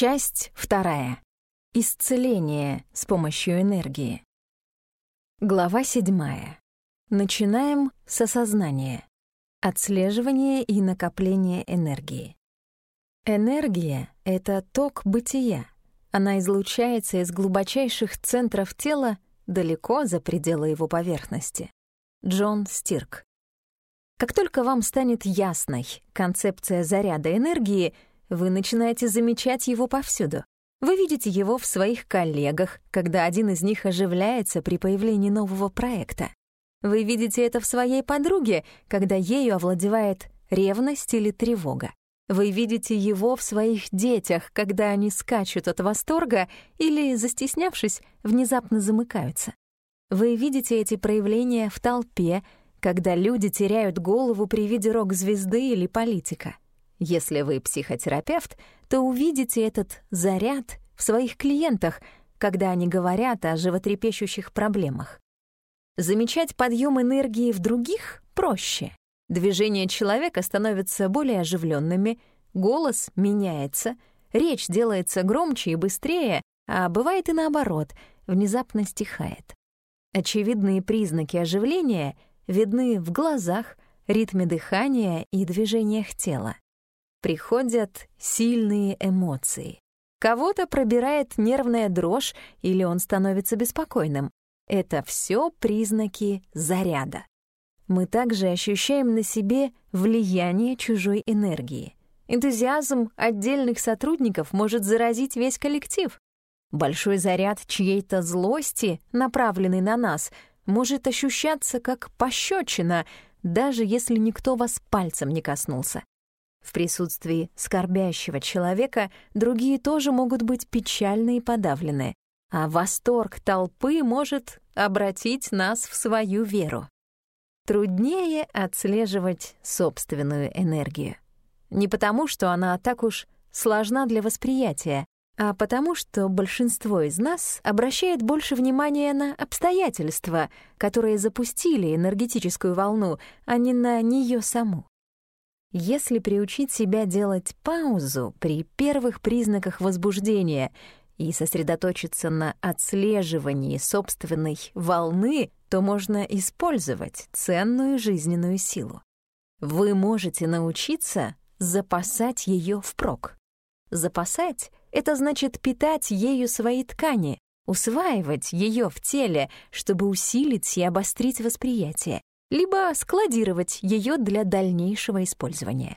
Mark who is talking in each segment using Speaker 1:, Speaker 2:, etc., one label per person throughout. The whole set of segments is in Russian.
Speaker 1: Часть вторая. Исцеление с помощью энергии. Глава седьмая. Начинаем с осознания. Отслеживание и накопление энергии. Энергия — это ток бытия. Она излучается из глубочайших центров тела далеко за пределы его поверхности. Джон Стирк. Как только вам станет ясной концепция заряда энергии, вы начинаете замечать его повсюду. Вы видите его в своих коллегах, когда один из них оживляется при появлении нового проекта. Вы видите это в своей подруге, когда ею овладевает ревность или тревога. Вы видите его в своих детях, когда они скачут от восторга или, застеснявшись, внезапно замыкаются. Вы видите эти проявления в толпе, когда люди теряют голову при виде рок-звезды или политика. Если вы психотерапевт, то увидите этот заряд в своих клиентах, когда они говорят о животрепещущих проблемах. Замечать подъем энергии в других проще. Движения человека становятся более оживленными, голос меняется, речь делается громче и быстрее, а бывает и наоборот, внезапно стихает. Очевидные признаки оживления видны в глазах, ритме дыхания и движениях тела. Приходят сильные эмоции. Кого-то пробирает нервная дрожь или он становится беспокойным. Это все признаки заряда. Мы также ощущаем на себе влияние чужой энергии. Энтузиазм отдельных сотрудников может заразить весь коллектив. Большой заряд чьей-то злости, направленный на нас, может ощущаться как пощечина, даже если никто вас пальцем не коснулся. В присутствии скорбящего человека другие тоже могут быть печальны и подавлены а восторг толпы может обратить нас в свою веру. Труднее отслеживать собственную энергию. Не потому, что она так уж сложна для восприятия, а потому что большинство из нас обращает больше внимания на обстоятельства, которые запустили энергетическую волну, а не на нее саму. Если приучить себя делать паузу при первых признаках возбуждения и сосредоточиться на отслеживании собственной волны, то можно использовать ценную жизненную силу. Вы можете научиться запасать ее впрок. Запасать — это значит питать ею свои ткани, усваивать ее в теле, чтобы усилить и обострить восприятие, либо складировать ее для дальнейшего использования.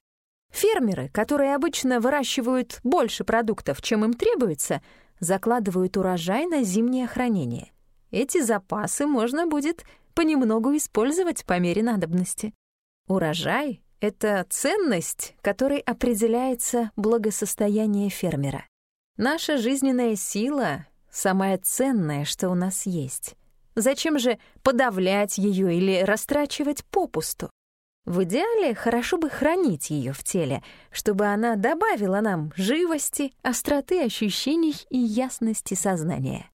Speaker 1: Фермеры, которые обычно выращивают больше продуктов, чем им требуется, закладывают урожай на зимнее хранение. Эти запасы можно будет понемногу использовать по мере надобности. Урожай — это ценность, которой определяется благосостояние фермера. Наша жизненная сила — самое ценное, что у нас есть. Зачем же подавлять ее или растрачивать попусту? В идеале хорошо бы хранить ее в теле, чтобы она добавила нам живости, остроты ощущений и ясности сознания.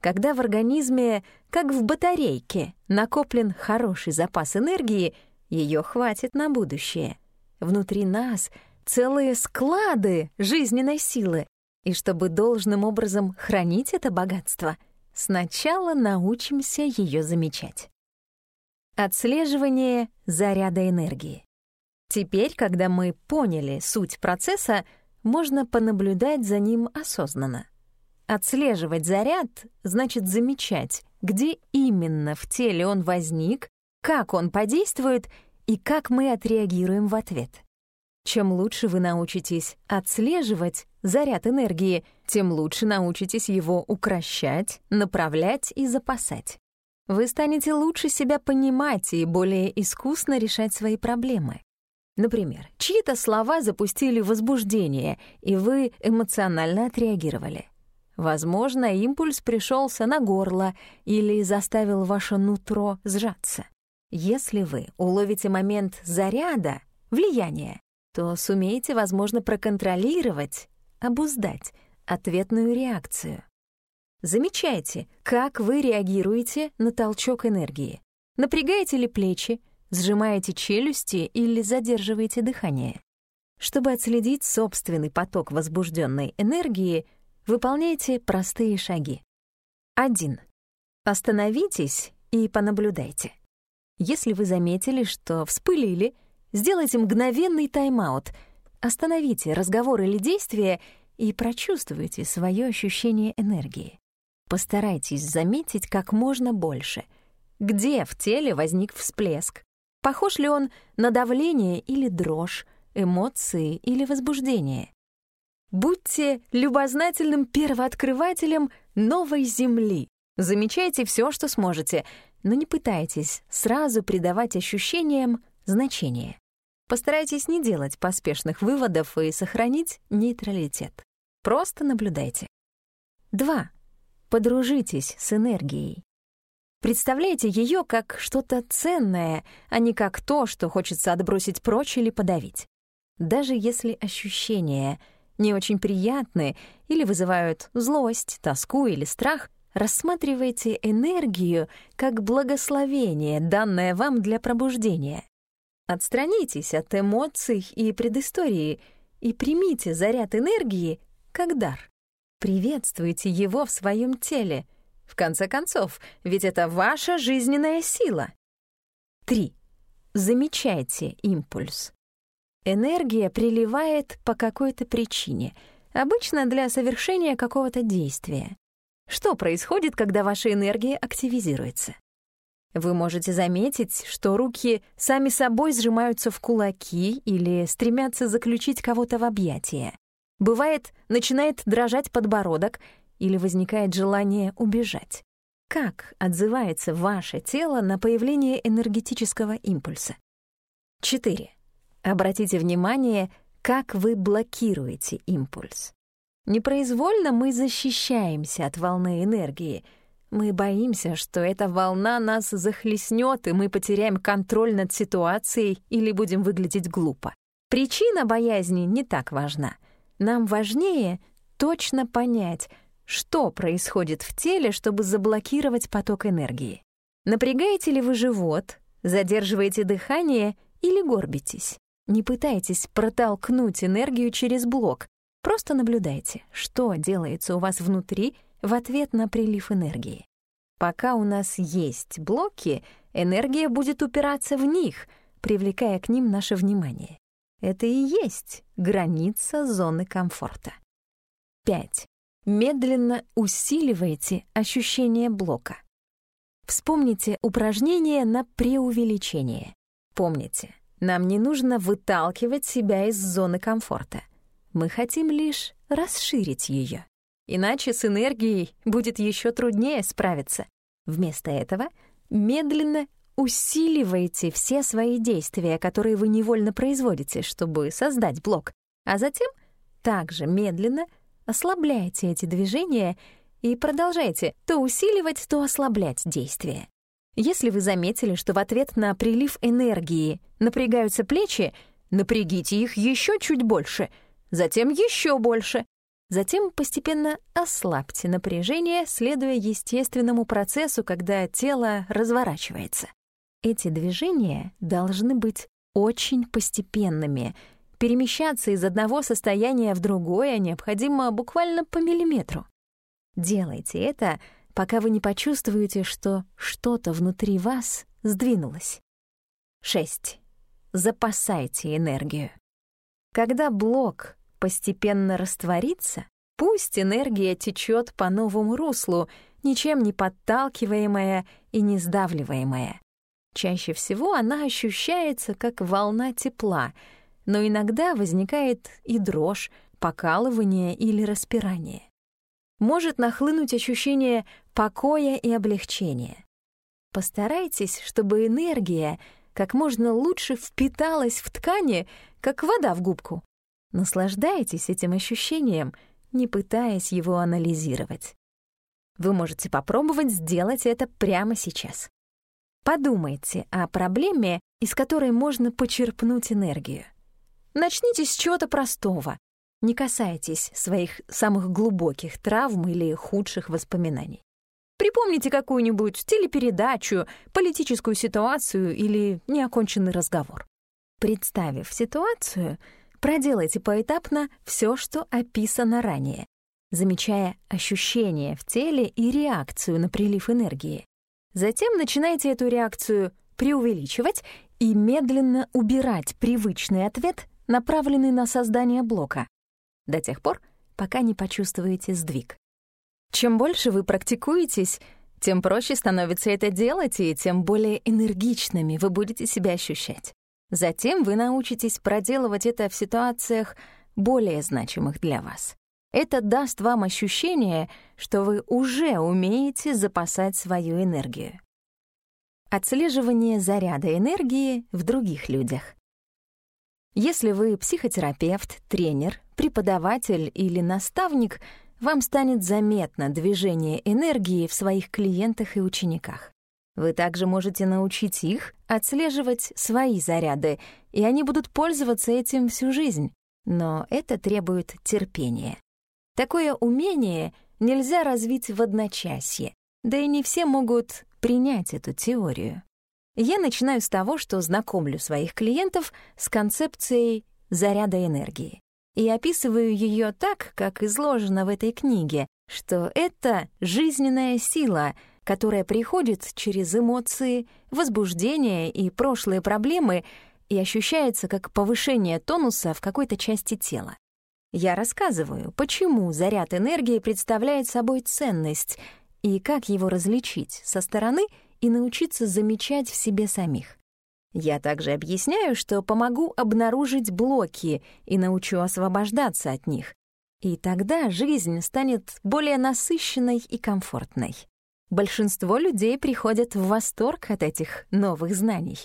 Speaker 1: Когда в организме, как в батарейке, накоплен хороший запас энергии, ее хватит на будущее. Внутри нас целые склады жизненной силы, и чтобы должным образом хранить это богатство, сначала научимся ее замечать. Отслеживание заряда энергии. Теперь, когда мы поняли суть процесса, можно понаблюдать за ним осознанно. Отслеживать заряд значит замечать, где именно в теле он возник, как он подействует и как мы отреагируем в ответ. Чем лучше вы научитесь отслеживать заряд энергии, тем лучше научитесь его укращать, направлять и запасать вы станете лучше себя понимать и более искусно решать свои проблемы. Например, чьи-то слова запустили возбуждение, и вы эмоционально отреагировали. Возможно, импульс пришелся на горло или заставил ваше нутро сжаться. Если вы уловите момент заряда, влияния, то сумеете, возможно, проконтролировать, обуздать ответную реакцию. Замечайте, как вы реагируете на толчок энергии. Напрягаете ли плечи, сжимаете челюсти или задерживаете дыхание. Чтобы отследить собственный поток возбужденной энергии, выполняйте простые шаги. 1. Остановитесь и понаблюдайте. Если вы заметили, что вспылили, сделайте мгновенный тайм-аут, остановите разговор или действие и прочувствуйте свое ощущение энергии. Постарайтесь заметить как можно больше. Где в теле возник всплеск? Похож ли он на давление или дрожь, эмоции или возбуждение? Будьте любознательным первооткрывателем новой Земли. Замечайте все, что сможете, но не пытайтесь сразу придавать ощущениям значение. Постарайтесь не делать поспешных выводов и сохранить нейтралитет. Просто наблюдайте. 2. Подружитесь с энергией. Представляйте ее как что-то ценное, а не как то, что хочется отбросить прочь или подавить. Даже если ощущения не очень приятны или вызывают злость, тоску или страх, рассматривайте энергию как благословение, данное вам для пробуждения. Отстранитесь от эмоций и предыстории и примите заряд энергии как дар. Приветствуйте его в своем теле. В конце концов, ведь это ваша жизненная сила. 3. Замечайте импульс. Энергия приливает по какой-то причине, обычно для совершения какого-то действия. Что происходит, когда ваша энергия активизируется? Вы можете заметить, что руки сами собой сжимаются в кулаки или стремятся заключить кого-то в объятия. Бывает, начинает дрожать подбородок или возникает желание убежать. Как отзывается ваше тело на появление энергетического импульса? 4. Обратите внимание, как вы блокируете импульс. Непроизвольно мы защищаемся от волны энергии — мы боимся, что эта волна нас захлестнет, и мы потеряем контроль над ситуацией или будем выглядеть глупо. Причина боязни не так важна. Нам важнее точно понять, что происходит в теле, чтобы заблокировать поток энергии. Напрягаете ли вы живот, задерживаете дыхание или горбитесь? Не пытайтесь протолкнуть энергию через блок. Просто наблюдайте, что делается у вас внутри — в ответ на прилив энергии. Пока у нас есть блоки, энергия будет упираться в них, привлекая к ним наше внимание. Это и есть граница зоны комфорта. 5. Медленно усиливайте ощущение блока. Вспомните упражнение на преувеличение. Помните, нам не нужно выталкивать себя из зоны комфорта. Мы хотим лишь расширить ее. Иначе с энергией будет еще труднее справиться. Вместо этого медленно усиливайте все свои действия, которые вы невольно производите, чтобы создать блок, а затем также медленно ослабляйте эти движения и продолжайте то усиливать, то ослаблять действия. Если вы заметили, что в ответ на прилив энергии напрягаются плечи, напрягите их еще чуть больше, затем еще больше, Затем постепенно ослабьте напряжение, следуя естественному процессу, когда тело разворачивается. Эти движения должны быть очень постепенными. Перемещаться из одного состояния в другое необходимо буквально по миллиметру. Делайте это, пока вы не почувствуете, что что-то внутри вас сдвинулось. 6. Запасайте энергию. Когда блок постепенно раствориться, пусть энергия течет по новому руслу, ничем не подталкиваемая и не сдавливаемая. Чаще всего она ощущается как волна тепла, но иногда возникает и дрожь, покалывание или распирание. Может нахлынуть ощущение покоя и облегчения. Постарайтесь, чтобы энергия как можно лучше впиталась в ткани, как вода в губку. Наслаждайтесь этим ощущением, не пытаясь его анализировать. Вы можете попробовать сделать это прямо сейчас. Подумайте о проблеме, из которой можно почерпнуть энергию. Начните с чего-то простого. Не касайтесь своих самых глубоких травм или худших воспоминаний. Припомните какую-нибудь телепередачу, политическую ситуацию или неоконченный разговор. Представив ситуацию, Проделайте поэтапно все, что описано ранее, замечая ощущения в теле и реакцию на прилив энергии. Затем начинайте эту реакцию преувеличивать и медленно убирать привычный ответ, направленный на создание блока, до тех пор, пока не почувствуете сдвиг. Чем больше вы практикуетесь, тем проще становится это делать, и тем более энергичными вы будете себя ощущать. Затем вы научитесь проделывать это в ситуациях более значимых для вас. Это даст вам ощущение, что вы уже умеете запасать свою энергию. Отслеживание заряда энергии в других людях. Если вы психотерапевт, тренер, преподаватель или наставник, вам станет заметно движение энергии в своих клиентах и учениках. Вы также можете научить их отслеживать свои заряды, и они будут пользоваться этим всю жизнь. Но это требует терпения. Такое умение нельзя развить в одночасье, да и не все могут принять эту теорию. Я начинаю с того, что знакомлю своих клиентов с концепцией заряда энергии и описываю ее так, как изложено в этой книге, что это жизненная сила, которая приходит через эмоции, возбуждение и прошлые проблемы и ощущается как повышение тонуса в какой-то части тела. Я рассказываю, почему заряд энергии представляет собой ценность и как его различить со стороны и научиться замечать в себе самих. Я также объясняю, что помогу обнаружить блоки и научу освобождаться от них. И тогда жизнь станет более насыщенной и комфортной. Большинство людей приходят в восторг от этих новых знаний.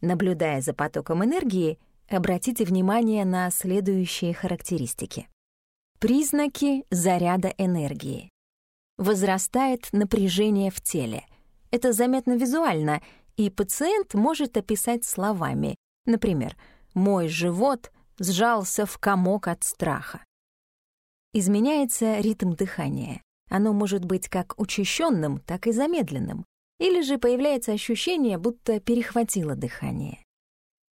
Speaker 1: Наблюдая за потоком энергии, обратите внимание на следующие характеристики. Признаки заряда энергии. Возрастает напряжение в теле. Это заметно визуально — и пациент может описать словами, например, «мой живот сжался в комок от страха». Изменяется ритм дыхания. Оно может быть как учащенным, так и замедленным. Или же появляется ощущение, будто перехватило дыхание.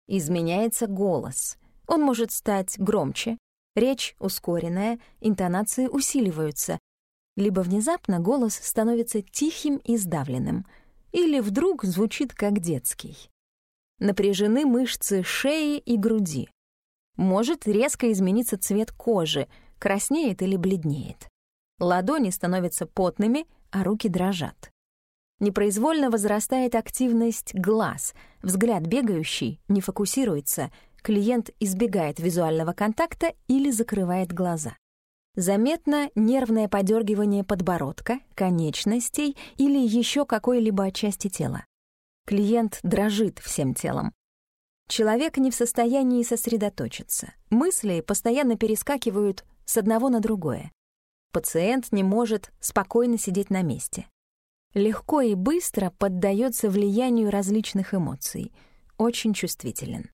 Speaker 1: Изменяется голос. Он может стать громче, речь ускоренная, интонации усиливаются, либо внезапно голос становится тихим и сдавленным — или вдруг звучит как детский. Напряжены мышцы шеи и груди. Может резко измениться цвет кожи, краснеет или бледнеет. Ладони становятся потными, а руки дрожат. Непроизвольно возрастает активность глаз, взгляд бегающий, не фокусируется, клиент избегает визуального контакта или закрывает глаза. Заметно нервное подергивание подбородка, конечностей или еще какой-либо части тела. Клиент дрожит всем телом. Человек не в состоянии сосредоточиться. Мысли постоянно перескакивают с одного на другое. Пациент не может спокойно сидеть на месте. Легко и быстро поддается влиянию различных эмоций. Очень чувствителен.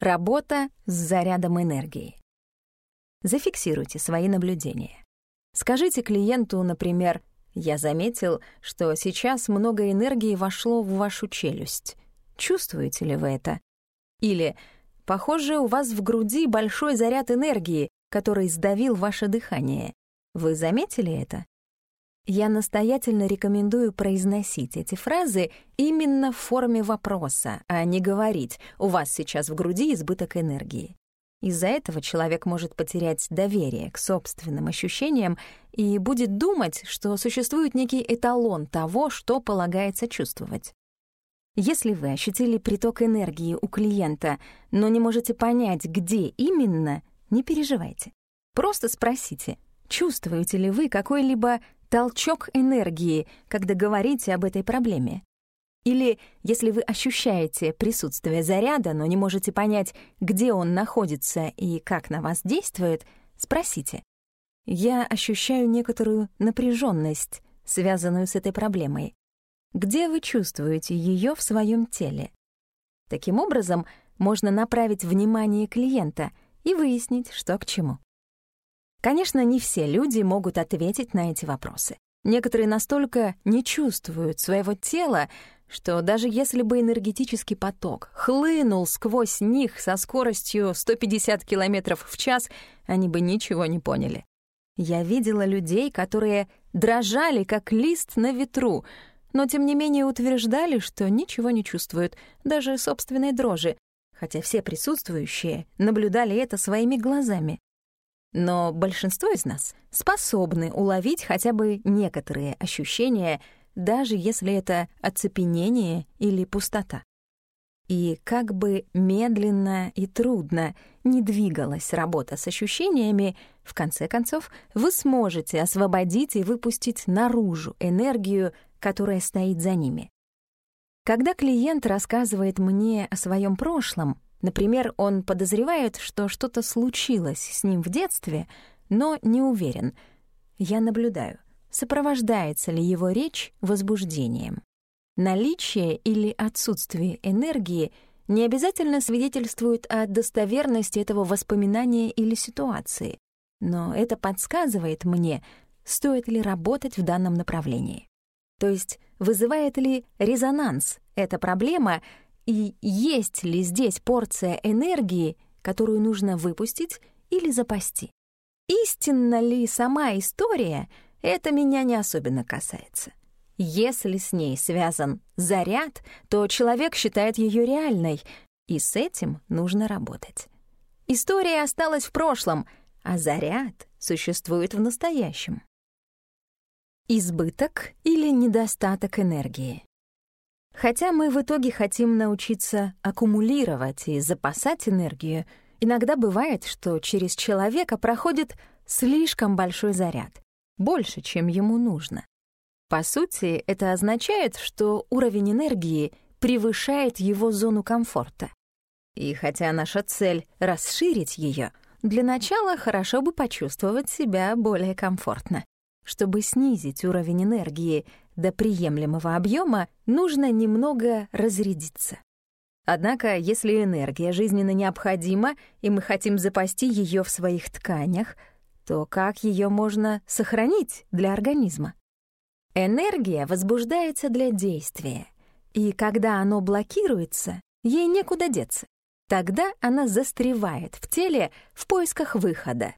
Speaker 1: Работа с зарядом энергии. Зафиксируйте свои наблюдения. Скажите клиенту, например, «Я заметил, что сейчас много энергии вошло в вашу челюсть. Чувствуете ли вы это?» Или «Похоже, у вас в груди большой заряд энергии, который сдавил ваше дыхание. Вы заметили это?» Я настоятельно рекомендую произносить эти фразы именно в форме вопроса, а не говорить «у вас сейчас в груди избыток энергии». Из-за этого человек может потерять доверие к собственным ощущениям и будет думать, что существует некий эталон того, что полагается чувствовать. Если вы ощутили приток энергии у клиента, но не можете понять, где именно, не переживайте. Просто спросите, чувствуете ли вы какой-либо толчок энергии, когда говорите об этой проблеме. Или если вы ощущаете присутствие заряда, но не можете понять, где он находится и как на вас действует, спросите. Я ощущаю некоторую напряженность, связанную с этой проблемой. Где вы чувствуете ее в своем теле? Таким образом, можно направить внимание клиента и выяснить, что к чему. Конечно, не все люди могут ответить на эти вопросы. Некоторые настолько не чувствуют своего тела, что даже если бы энергетический поток хлынул сквозь них со скоростью 150 км в час, они бы ничего не поняли. Я видела людей, которые дрожали, как лист на ветру, но тем не менее утверждали, что ничего не чувствуют, даже собственной дрожи, хотя все присутствующие наблюдали это своими глазами. Но большинство из нас способны уловить хотя бы некоторые ощущения, даже если это оцепенение или пустота. И как бы медленно и трудно не двигалась работа с ощущениями, в конце концов вы сможете освободить и выпустить наружу энергию, которая стоит за ними. Когда клиент рассказывает мне о своем прошлом, например, он подозревает, что что-то случилось с ним в детстве, но не уверен, я наблюдаю, сопровождается ли его речь возбуждением. Наличие или отсутствие энергии не обязательно свидетельствует о достоверности этого воспоминания или ситуации, но это подсказывает мне, стоит ли работать в данном направлении. То есть вызывает ли резонанс эта проблема и есть ли здесь порция энергии, которую нужно выпустить или запасти. Истинна ли сама история, это меня не особенно касается. Если с ней связан заряд, то человек считает ее реальной, и с этим нужно работать. История осталась в прошлом, а заряд существует в настоящем. Избыток или недостаток энергии. Хотя мы в итоге хотим научиться аккумулировать и запасать энергию, иногда бывает, что через человека проходит слишком большой заряд, больше, чем ему нужно. По сути, это означает, что уровень энергии превышает его зону комфорта. И хотя наша цель — расширить ее, для начала хорошо бы почувствовать себя более комфортно. Чтобы снизить уровень энергии до приемлемого объема, нужно немного разрядиться. Однако, если энергия жизненно необходима, и мы хотим запасти ее в своих тканях, то как ее можно сохранить для организма? Энергия возбуждается для действия, и когда оно блокируется, ей некуда деться. Тогда она застревает в теле в поисках выхода.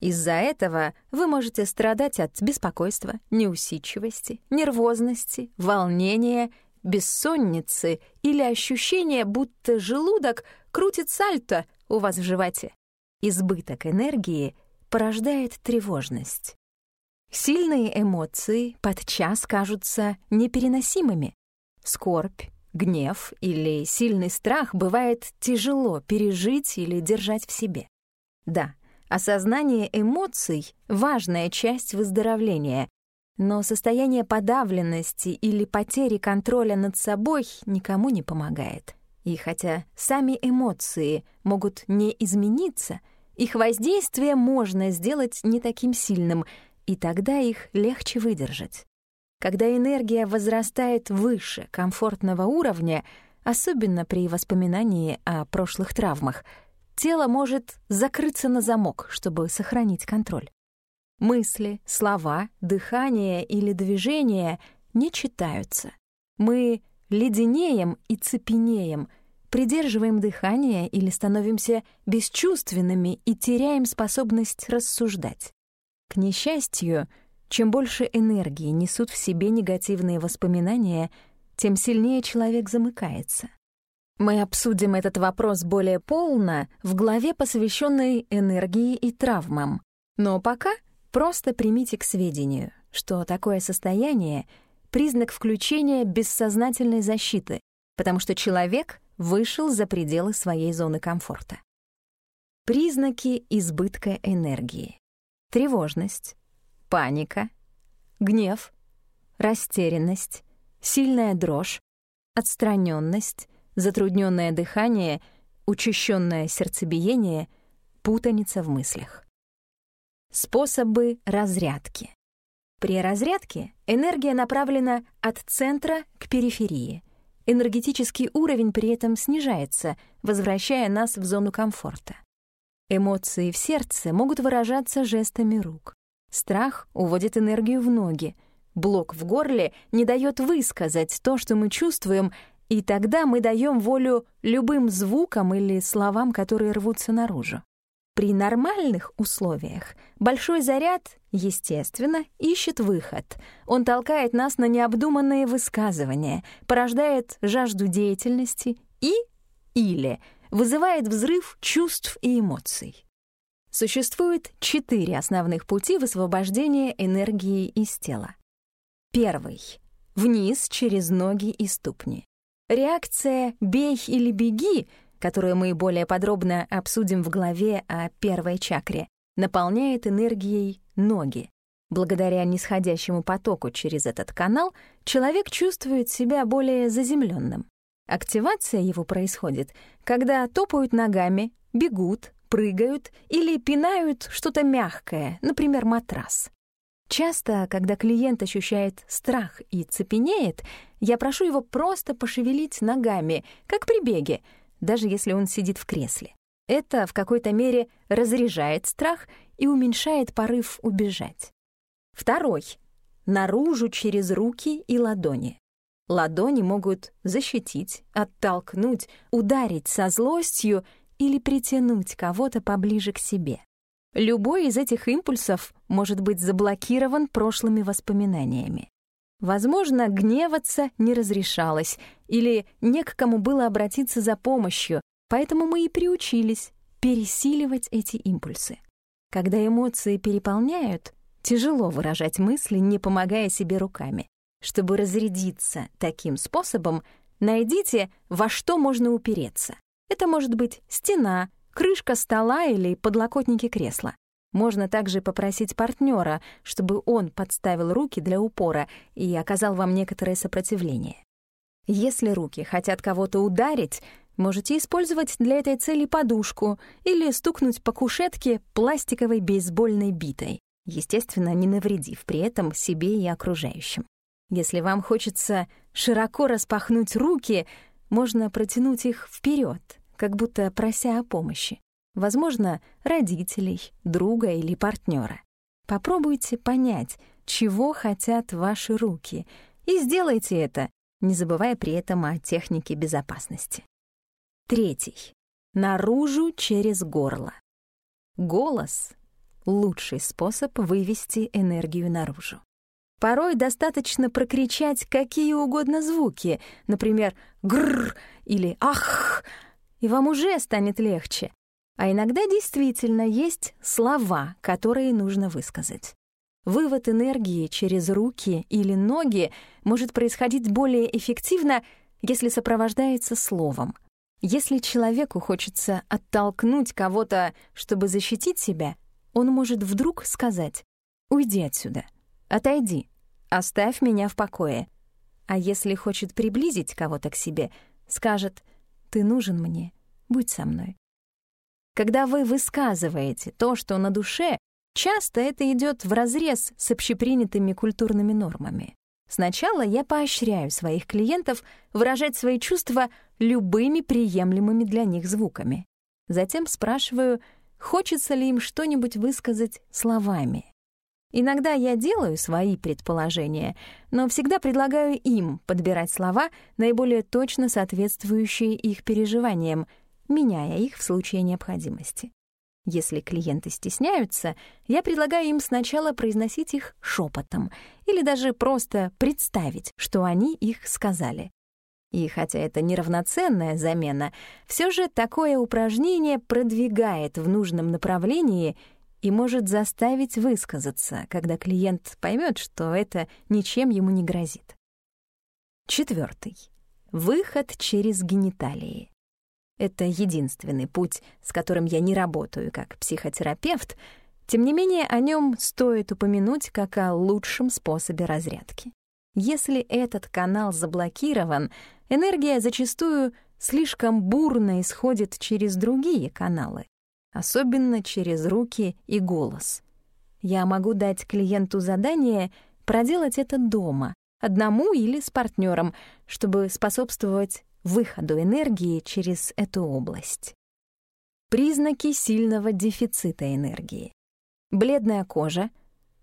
Speaker 1: Из-за этого вы можете страдать от беспокойства, неусидчивости, нервозности, волнения, бессонницы или ощущения, будто желудок крутит сальто у вас в животе. Избыток энергии порождает тревожность. Сильные эмоции подчас кажутся непереносимыми. Скорбь, гнев или сильный страх бывает тяжело пережить или держать в себе. Да, осознание эмоций — важная часть выздоровления, но состояние подавленности или потери контроля над собой никому не помогает. И хотя сами эмоции могут не измениться, их воздействие можно сделать не таким сильным — и тогда их легче выдержать. Когда энергия возрастает выше комфортного уровня, особенно при воспоминании о прошлых травмах, тело может закрыться на замок, чтобы сохранить контроль. Мысли, слова, дыхание или движение не читаются. Мы леденеем и цепенеем, придерживаем дыхание или становимся бесчувственными и теряем способность рассуждать. К несчастью, чем больше энергии несут в себе негативные воспоминания, тем сильнее человек замыкается. Мы обсудим этот вопрос более полно в главе, посвященной энергии и травмам. Но пока просто примите к сведению, что такое состояние — признак включения бессознательной защиты, потому что человек вышел за пределы своей зоны комфорта. Признаки избытка энергии тревожность, паника, гнев, растерянность, сильная дрожь, отстраненность, затрудненное дыхание, учащенное сердцебиение, путаница в мыслях. Способы разрядки. При разрядке энергия направлена от центра к периферии. Энергетический уровень при этом снижается, возвращая нас в зону комфорта. Эмоции в сердце могут выражаться жестами рук. Страх уводит энергию в ноги. Блок в горле не дает высказать то, что мы чувствуем, и тогда мы даем волю любым звукам или словам, которые рвутся наружу. При нормальных условиях большой заряд, естественно, ищет выход. Он толкает нас на необдуманные высказывания, порождает жажду деятельности и или вызывает взрыв чувств и эмоций. Существует четыре основных пути высвобождения энергии из тела. Первый — вниз через ноги и ступни. Реакция «бей или беги», которую мы более подробно обсудим в главе о первой чакре, наполняет энергией ноги. Благодаря нисходящему потоку через этот канал человек чувствует себя более заземленным. Активация его происходит, когда топают ногами, бегут, прыгают или пинают что-то мягкое, например, матрас. Часто, когда клиент ощущает страх и цепенеет, я прошу его просто пошевелить ногами, как при беге, даже если он сидит в кресле. Это в какой-то мере разряжает страх и уменьшает порыв убежать. Второй — наружу через руки и ладони. Ладони могут защитить, оттолкнуть, ударить со злостью или притянуть кого-то поближе к себе. Любой из этих импульсов может быть заблокирован прошлыми воспоминаниями. Возможно, гневаться не разрешалось или не к кому было обратиться за помощью, поэтому мы и приучились пересиливать эти импульсы. Когда эмоции переполняют, тяжело выражать мысли, не помогая себе руками. Чтобы разрядиться таким способом, найдите, во что можно упереться. Это может быть стена, крышка стола или подлокотники кресла. Можно также попросить партнера, чтобы он подставил руки для упора и оказал вам некоторое сопротивление. Если руки хотят кого-то ударить, можете использовать для этой цели подушку или стукнуть по кушетке пластиковой бейсбольной битой, естественно, не навредив при этом себе и окружающим. Если вам хочется широко распахнуть руки, можно протянуть их вперед, как будто прося о помощи. Возможно, родителей, друга или партнера. Попробуйте понять, чего хотят ваши руки, и сделайте это, не забывая при этом о технике безопасности. Третий. Наружу через горло. Голос — лучший способ вывести энергию наружу. Порой достаточно прокричать какие угодно звуки, например, «гррр» или «ах», и вам уже станет легче. А иногда действительно есть слова, которые нужно высказать. Вывод энергии через руки или ноги может происходить более эффективно, если сопровождается словом. Если человеку хочется оттолкнуть кого-то, чтобы защитить себя, он может вдруг сказать «Уйди отсюда». Отойди, оставь меня в покое. А если хочет приблизить кого-то к себе, скажет «Ты нужен мне, будь со мной». Когда вы высказываете то, что на душе, часто это идет вразрез с общепринятыми культурными нормами. Сначала я поощряю своих клиентов выражать свои чувства любыми приемлемыми для них звуками. Затем спрашиваю, хочется ли им что-нибудь высказать словами. Иногда я делаю свои предположения, но всегда предлагаю им подбирать слова, наиболее точно соответствующие их переживаниям, меняя их в случае необходимости. Если клиенты стесняются, я предлагаю им сначала произносить их шепотом или даже просто представить, что они их сказали. И хотя это неравноценная замена, все же такое упражнение продвигает в нужном направлении — и может заставить высказаться, когда клиент поймет, что это ничем ему не грозит. Четвертый. Выход через гениталии. Это единственный путь, с которым я не работаю как психотерапевт, тем не менее о нем стоит упомянуть как о лучшем способе разрядки. Если этот канал заблокирован, энергия зачастую слишком бурно исходит через другие каналы, особенно через руки и голос. Я могу дать клиенту задание проделать это дома, одному или с партнером, чтобы способствовать выходу энергии через эту область. Признаки сильного дефицита энергии. Бледная кожа,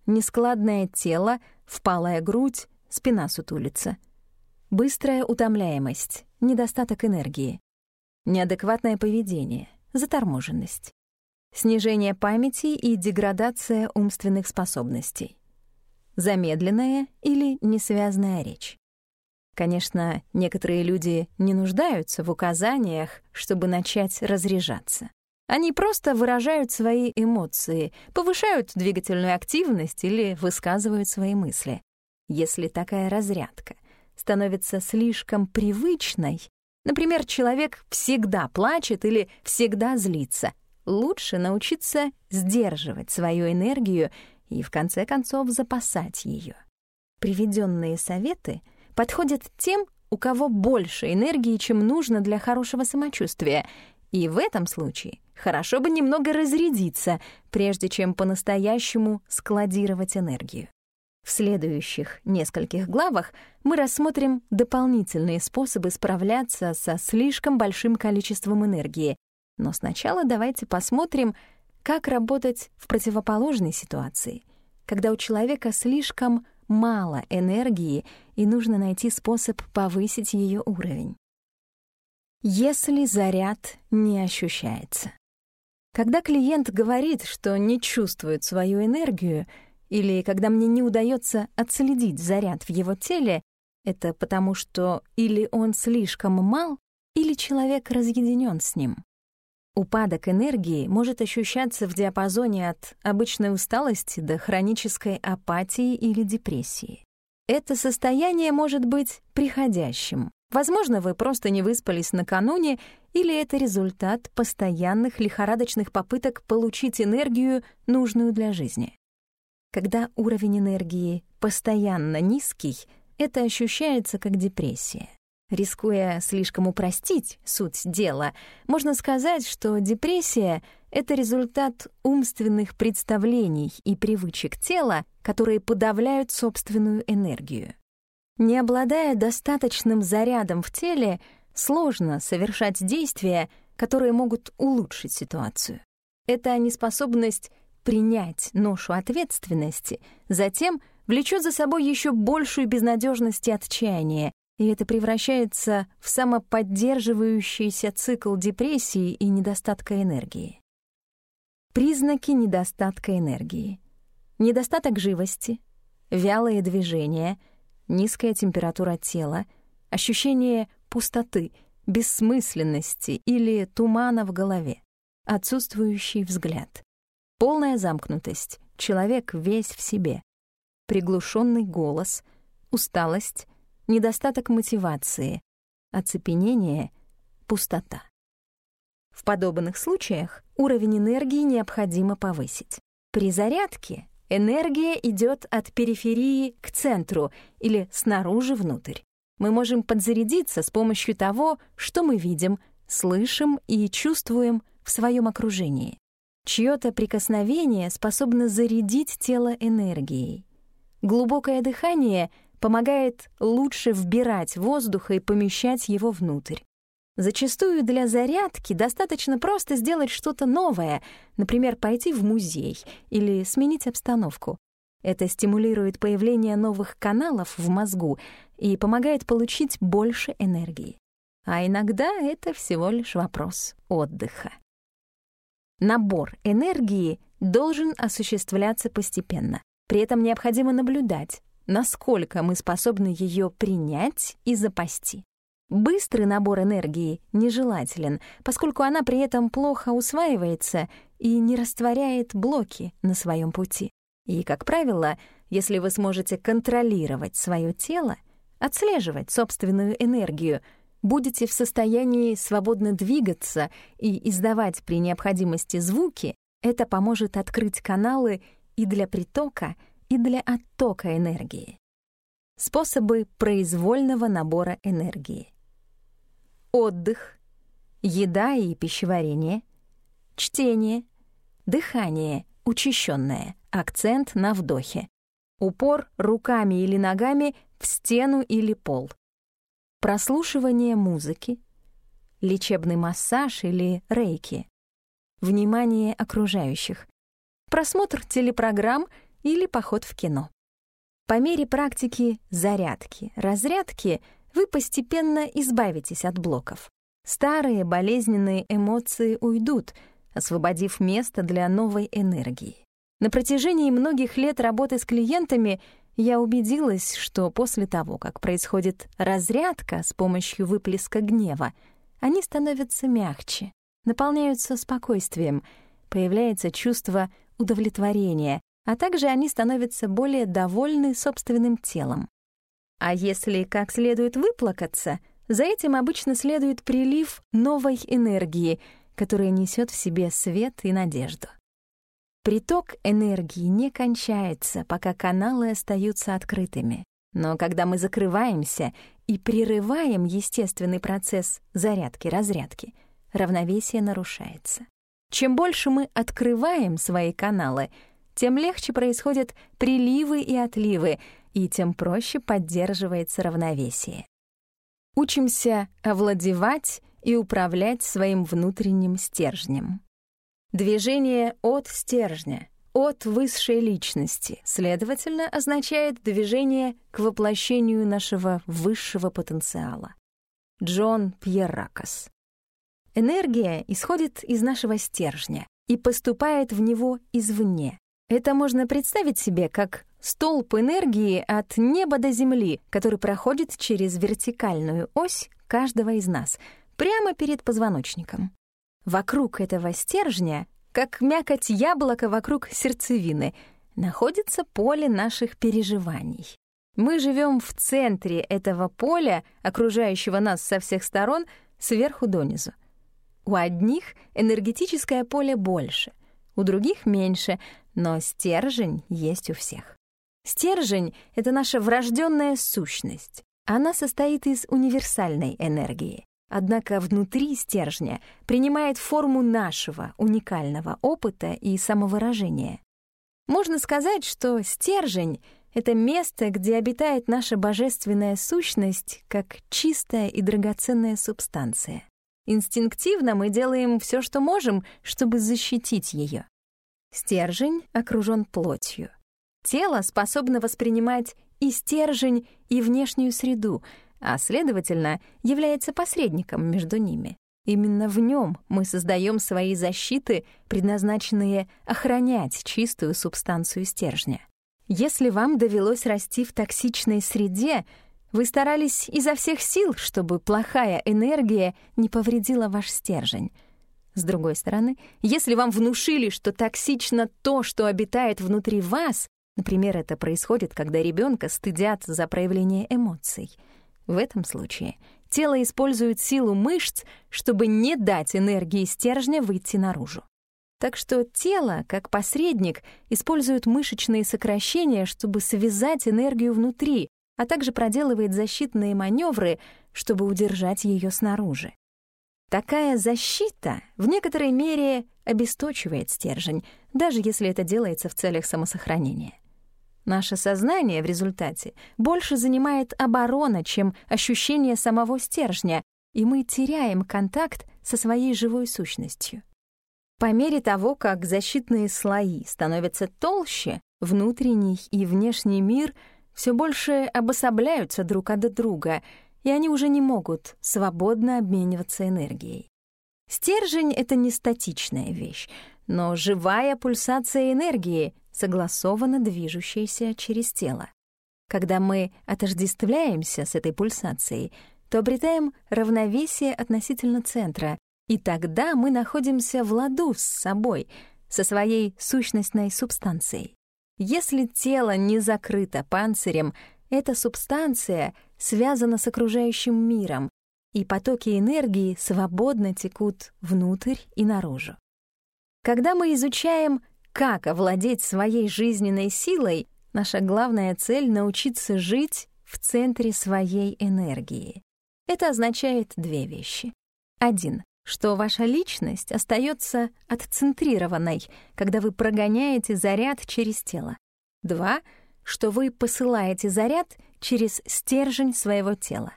Speaker 1: нескладное тело, впалая грудь, спина сутулится. Быстрая утомляемость, недостаток энергии. Неадекватное поведение, заторможенность. Снижение памяти и деградация умственных способностей. Замедленная или несвязная речь. Конечно, некоторые люди не нуждаются в указаниях, чтобы начать разряжаться. Они просто выражают свои эмоции, повышают двигательную активность или высказывают свои мысли. Если такая разрядка становится слишком привычной, например, человек всегда плачет или всегда злится, лучше научиться сдерживать свою энергию и, в конце концов, запасать ее. Приведенные советы — подходит тем, у кого больше энергии, чем нужно для хорошего самочувствия. И в этом случае хорошо бы немного разрядиться, прежде чем по-настоящему складировать энергию. В следующих нескольких главах мы рассмотрим дополнительные способы справляться со слишком большим количеством энергии. Но сначала давайте посмотрим, как работать в противоположной ситуации, когда у человека слишком мало энергии, и нужно найти способ повысить ее уровень. Если заряд не ощущается. Когда клиент говорит, что не чувствует свою энергию, или когда мне не удается отследить заряд в его теле, это потому что или он слишком мал, или человек разъединен с ним. Упадок энергии может ощущаться в диапазоне от обычной усталости до хронической апатии или депрессии. Это состояние может быть приходящим. Возможно, вы просто не выспались накануне, или это результат постоянных лихорадочных попыток получить энергию, нужную для жизни. Когда уровень энергии постоянно низкий, это ощущается как депрессия. Рискуя слишком упростить суть дела, можно сказать, что депрессия — это результат умственных представлений и привычек тела, которые подавляют собственную энергию. Не обладая достаточным зарядом в теле, сложно совершать действия, которые могут улучшить ситуацию. Эта неспособность принять ношу ответственности затем влечет за собой еще большую безнадежность и отчаяние, и это превращается в самоподдерживающийся цикл депрессии и недостатка энергии. Признаки недостатка энергии. Недостаток живости, вялые движения, низкая температура тела, ощущение пустоты, бессмысленности или тумана в голове, отсутствующий взгляд, полная замкнутость, человек весь в себе, приглушенный голос, усталость, недостаток мотивации, оцепенение, пустота. В подобных случаях уровень энергии необходимо повысить. При зарядке энергия идет от периферии к центру или снаружи внутрь. Мы можем подзарядиться с помощью того, что мы видим, слышим и чувствуем в своем окружении. Чьё-то прикосновение способно зарядить тело энергией. Глубокое дыхание помогает лучше вбирать воздух и помещать его внутрь. Зачастую для зарядки достаточно просто сделать что-то новое, например, пойти в музей или сменить обстановку. Это стимулирует появление новых каналов в мозгу и помогает получить больше энергии. А иногда это всего лишь вопрос отдыха. Набор энергии должен осуществляться постепенно. При этом необходимо наблюдать, насколько мы способны ее принять и запасти. Быстрый набор энергии нежелателен, поскольку она при этом плохо усваивается и не растворяет блоки на своем пути. И, как правило, если вы сможете контролировать свое тело, отслеживать собственную энергию, будете в состоянии свободно двигаться и издавать при необходимости звуки, это поможет открыть каналы и для притока — и для оттока энергии. Способы произвольного набора энергии. Отдых, еда и пищеварение, чтение, дыхание, учащенное, акцент на вдохе, упор руками или ногами в стену или пол, прослушивание музыки, лечебный массаж или рейки, внимание окружающих, просмотр телепрограмм или поход в кино. По мере практики зарядки, разрядки вы постепенно избавитесь от блоков. Старые болезненные эмоции уйдут, освободив место для новой энергии. На протяжении многих лет работы с клиентами я убедилась, что после того, как происходит разрядка с помощью выплеска гнева, они становятся мягче, наполняются спокойствием, появляется чувство удовлетворения, а также они становятся более довольны собственным телом. А если как следует выплакаться, за этим обычно следует прилив новой энергии, которая несет в себе свет и надежду. Приток энергии не кончается, пока каналы остаются открытыми. Но когда мы закрываемся и прерываем естественный процесс зарядки-разрядки, равновесие нарушается. Чем больше мы открываем свои каналы, тем легче происходят приливы и отливы, и тем проще поддерживается равновесие. Учимся овладевать и управлять своим внутренним стержнем. Движение от стержня, от высшей личности, следовательно, означает движение к воплощению нашего высшего потенциала. Джон Пьерракос. Энергия исходит из нашего стержня и поступает в него извне. Это можно представить себе как столб энергии от неба до земли, который проходит через вертикальную ось каждого из нас, прямо перед позвоночником. Вокруг этого стержня, как мякоть яблока вокруг сердцевины, находится поле наших переживаний. Мы живем в центре этого поля, окружающего нас со всех сторон, сверху донизу. У одних энергетическое поле больше, у других меньше, но стержень есть у всех. Стержень — это наша врожденная сущность. Она состоит из универсальной энергии однако внутри стержня принимает форму нашего уникального опыта и самовыражения. Можно сказать, что стержень — это место, где обитает наша божественная сущность как чистая и драгоценная субстанция. Инстинктивно мы делаем все, что можем, чтобы защитить ее. Стержень окружен плотью. Тело способно воспринимать и стержень, и внешнюю среду, а, следовательно, является посредником между ними. Именно в нем мы создаем свои защиты, предназначенные охранять чистую субстанцию стержня. Если вам довелось расти в токсичной среде, вы старались изо всех сил, чтобы плохая энергия не повредила ваш стержень. С другой стороны, если вам внушили, что токсично то, что обитает внутри вас, например, это происходит, когда ребенка стыдят за проявление эмоций — в этом случае тело использует силу мышц, чтобы не дать энергии стержня выйти наружу. Так что тело, как посредник, использует мышечные сокращения, чтобы связать энергию внутри, а также проделывает защитные маневры, чтобы удержать ее снаружи. Такая защита в некоторой мере обесточивает стержень, даже если это делается в целях самосохранения. Наше сознание в результате больше занимает оборона, чем ощущение самого стержня, и мы теряем контакт со своей живой сущностью. По мере того, как защитные слои становятся толще, внутренний и внешний мир все больше обособляются друг от друга, и они уже не могут свободно обмениваться энергией. Стержень — это не статичная вещь, но живая пульсация энергии, согласованно движущаяся через тело. Когда мы отождествляемся с этой пульсацией, то обретаем равновесие относительно центра, и тогда мы находимся в ладу с собой, со своей сущностной субстанцией. Если тело не закрыто панцирем, эта субстанция связана с окружающим миром, и потоки энергии свободно текут внутрь и наружу. Когда мы изучаем как овладеть своей жизненной силой, наша главная цель — научиться жить в центре своей энергии. Это означает две вещи. Один — что ваша личность остается отцентрированной, когда вы прогоняете заряд через тело. Два — что вы посылаете заряд через стержень своего тела.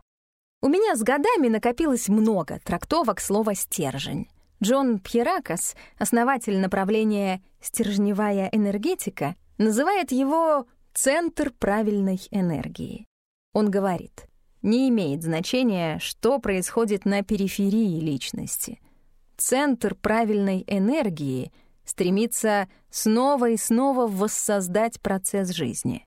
Speaker 1: У меня с годами накопилось много трактовок слова «стержень». Джон Пьеракос, основатель направления «стержневая энергетика», называет его центр правильной энергии. Он говорит, не имеет значения, что происходит на периферии личности. Центр правильной энергии стремится снова и снова воссоздать процесс жизни.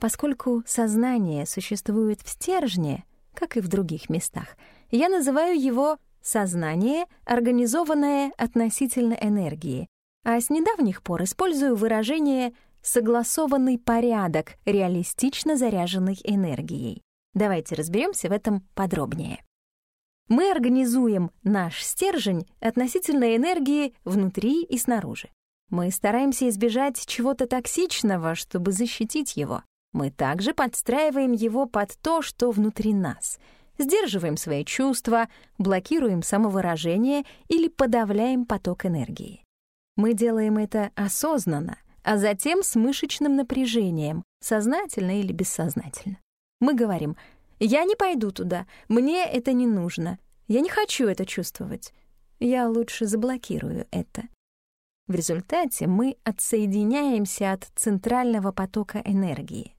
Speaker 1: Поскольку сознание существует в стержне, как и в других местах, я называю его сознание, организованное относительно энергии, а с недавних пор использую выражение «согласованный порядок реалистично заряженной энергией». Давайте разберемся в этом подробнее. Мы организуем наш стержень относительно энергии внутри и снаружи. Мы стараемся избежать чего-то токсичного, чтобы защитить его. Мы также подстраиваем его под то, что внутри нас. Сдерживаем свои чувства, блокируем самовыражение или подавляем поток энергии. Мы делаем это осознанно, а затем с мышечным напряжением, сознательно или бессознательно. Мы говорим «Я не пойду туда, мне это не нужно, я не хочу это чувствовать, я лучше заблокирую это». В результате мы отсоединяемся от центрального потока энергии.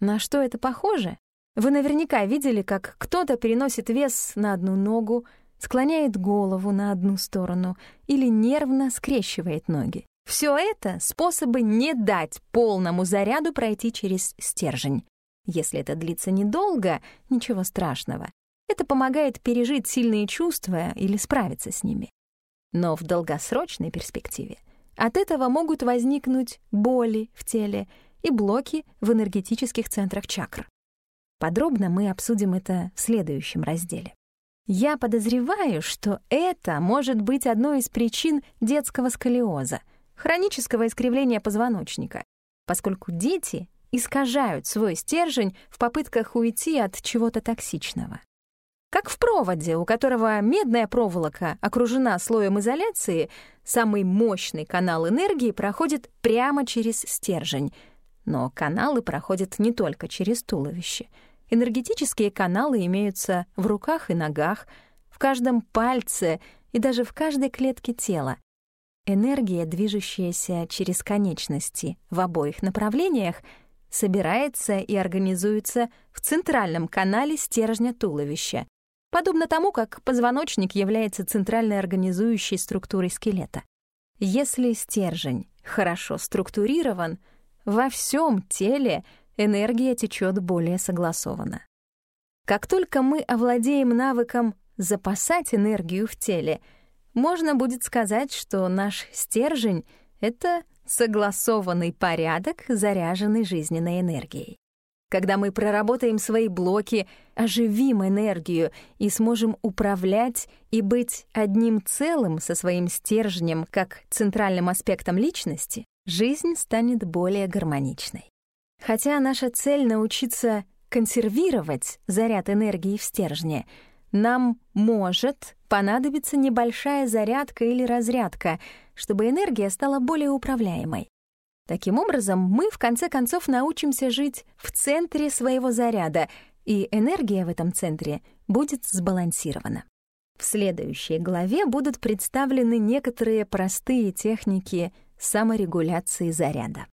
Speaker 1: На что это похоже? Вы наверняка видели, как кто-то переносит вес на одну ногу, склоняет голову на одну сторону или нервно скрещивает ноги. Все это — способы не дать полному заряду пройти через стержень. Если это длится недолго, ничего страшного. Это помогает пережить сильные чувства или справиться с ними. Но в долгосрочной перспективе от этого могут возникнуть боли в теле и блоки в энергетических центрах чакр. Подробно мы обсудим это в следующем разделе. Я подозреваю, что это может быть одной из причин детского сколиоза, хронического искривления позвоночника, поскольку дети искажают свой стержень в попытках уйти от чего-то токсичного. Как в проводе, у которого медная проволока окружена слоем изоляции, самый мощный канал энергии проходит прямо через стержень — но каналы проходят не только через туловище. Энергетические каналы имеются в руках и ногах, в каждом пальце и даже в каждой клетке тела. Энергия, движущаяся через конечности в обоих направлениях, собирается и организуется в центральном канале стержня туловища, подобно тому, как позвоночник является центральной организующей структурой скелета. Если стержень хорошо структурирован — во всем теле энергия течет более согласованно. Как только мы овладеем навыком запасать энергию в теле, можно будет сказать, что наш стержень — это согласованный порядок, заряженный жизненной энергией. Когда мы проработаем свои блоки, оживим энергию и сможем управлять и быть одним целым со своим стержнем как центральным аспектом личности, жизнь станет более гармоничной. Хотя наша цель — научиться консервировать заряд энергии в стержне, нам может понадобиться небольшая зарядка или разрядка, чтобы энергия стала более управляемой. Таким образом, мы в конце концов научимся жить в центре своего заряда, и энергия в этом центре будет сбалансирована. В следующей главе будут представлены некоторые простые техники саморегуляции заряда.